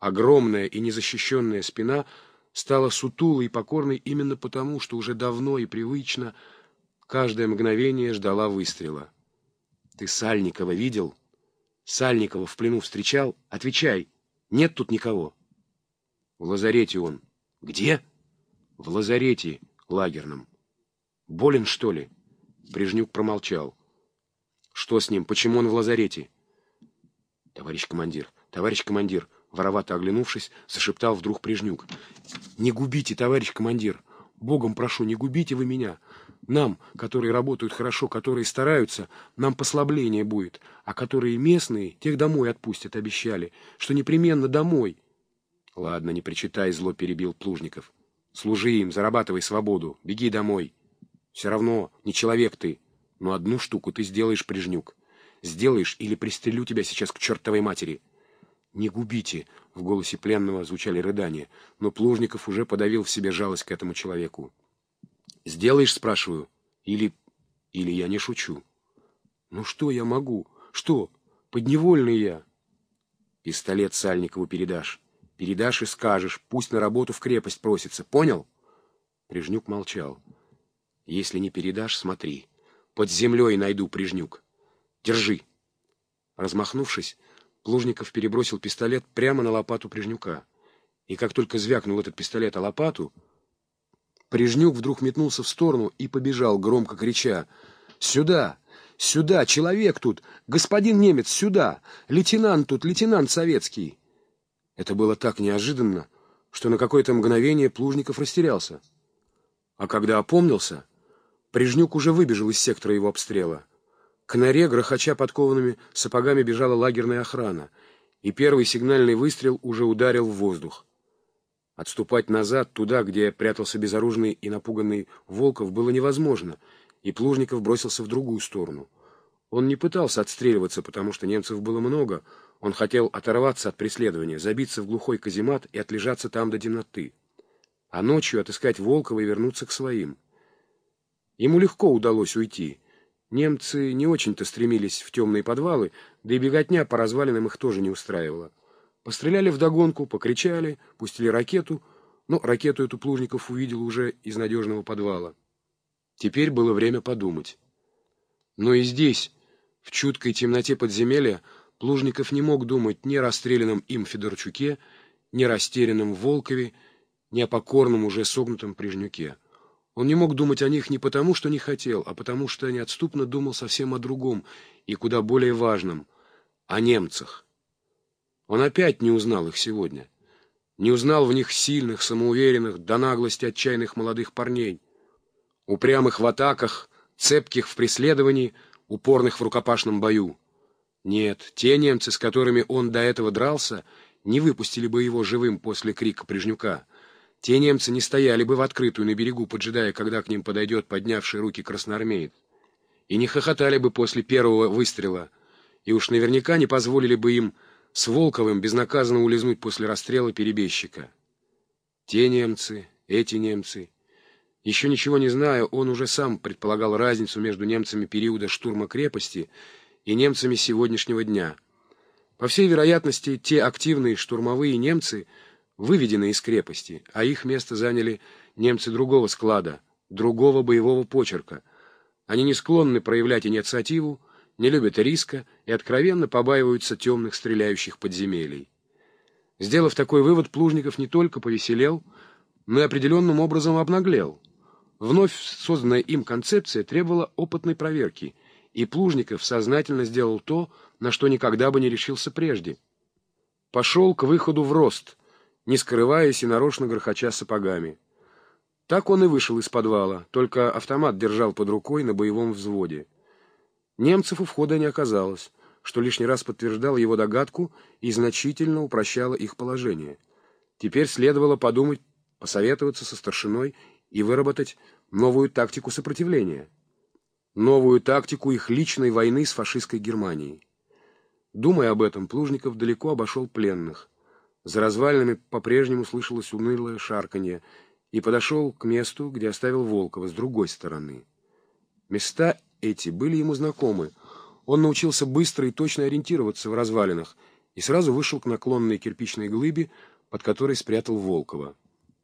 огромная и незащищенная спина стала сутулой и покорной именно потому, что уже давно и привычно каждое мгновение ждала выстрела. «Ты Сальникова видел? Сальникова в плену встречал? Отвечай, нет тут никого». «В лазарете он». «Где?» «В лазарете лагерном». «Болен, что ли?» Брежнюк промолчал. «Что с ним? Почему он в лазарете?» «Товарищ командир, товарищ командир!» Воровато оглянувшись, зашептал вдруг Прижнюк. «Не губите, товарищ командир! Богом прошу, не губите вы меня! Нам, которые работают хорошо, которые стараются, нам послабление будет, а которые местные, тех домой отпустят, обещали, что непременно домой!» «Ладно, не причитай, зло перебил Плужников. Служи им, зарабатывай свободу, беги домой. Все равно не человек ты, но одну штуку ты сделаешь, Прижнюк. Сделаешь или пристрелю тебя сейчас к чертовой матери!» «Не губите!» — в голосе пленного звучали рыдания, но Плужников уже подавил в себе жалость к этому человеку. «Сделаешь, спрашиваю? Или... или я не шучу?» «Ну что я могу? Что? Подневольный я!» «Пистолет Сальникову передашь. Передашь и скажешь, пусть на работу в крепость просится. Понял?» Прижнюк молчал. «Если не передашь, смотри. Под землей найду Прижнюк. Держи!» Размахнувшись, Плужников перебросил пистолет прямо на лопату Прижнюка. И как только звякнул этот пистолет о лопату, Прижнюк вдруг метнулся в сторону и побежал, громко крича «Сюда! Сюда! Человек тут! Господин немец, сюда! Лейтенант тут, лейтенант советский!» Это было так неожиданно, что на какое-то мгновение Плужников растерялся. А когда опомнился, Прижнюк уже выбежал из сектора его обстрела. К норе, грохоча подкованными сапогами, бежала лагерная охрана, и первый сигнальный выстрел уже ударил в воздух. Отступать назад, туда, где прятался безоружный и напуганный Волков, было невозможно, и Плужников бросился в другую сторону. Он не пытался отстреливаться, потому что немцев было много, он хотел оторваться от преследования, забиться в глухой каземат и отлежаться там до темноты. А ночью отыскать Волкова и вернуться к своим. Ему легко удалось уйти — Немцы не очень-то стремились в темные подвалы, да и беготня по развалинам их тоже не устраивала. Постреляли вдогонку, покричали, пустили ракету, но ракету эту Плужников увидел уже из надежного подвала. Теперь было время подумать. Но и здесь, в чуткой темноте подземелья, Плужников не мог думать ни о расстрелянном им Федорчуке, ни о растерянном Волкове, ни о покорном уже согнутом Прижнюке. Он не мог думать о них не потому, что не хотел, а потому, что неотступно думал совсем о другом и куда более важном — о немцах. Он опять не узнал их сегодня. Не узнал в них сильных, самоуверенных, до наглости отчаянных молодых парней, упрямых в атаках, цепких в преследовании, упорных в рукопашном бою. Нет, те немцы, с которыми он до этого дрался, не выпустили бы его живым после крика Прижнюка — те немцы не стояли бы в открытую на берегу, поджидая, когда к ним подойдет поднявший руки красноармеец, и не хохотали бы после первого выстрела, и уж наверняка не позволили бы им с Волковым безнаказанно улизнуть после расстрела перебежчика. Те немцы, эти немцы. Еще ничего не зная, он уже сам предполагал разницу между немцами периода штурма крепости и немцами сегодняшнего дня. По всей вероятности, те активные штурмовые немцы — выведены из крепости, а их место заняли немцы другого склада, другого боевого почерка. Они не склонны проявлять инициативу, не любят риска и откровенно побаиваются темных стреляющих подземелий. Сделав такой вывод, Плужников не только повеселел, но и определенным образом обнаглел. Вновь созданная им концепция требовала опытной проверки, и Плужников сознательно сделал то, на что никогда бы не решился прежде. Пошел к выходу в рост — не скрываясь и нарочно грохоча сапогами. Так он и вышел из подвала, только автомат держал под рукой на боевом взводе. Немцев у входа не оказалось, что лишний раз подтверждало его догадку и значительно упрощало их положение. Теперь следовало подумать, посоветоваться со старшиной и выработать новую тактику сопротивления. Новую тактику их личной войны с фашистской Германией. Думая об этом, Плужников далеко обошел пленных. За развалинами по-прежнему слышалось унылое шарканье, и подошел к месту, где оставил Волкова, с другой стороны. Места эти были ему знакомы. Он научился быстро и точно ориентироваться в развалинах, и сразу вышел к наклонной кирпичной глыбе, под которой спрятал Волкова.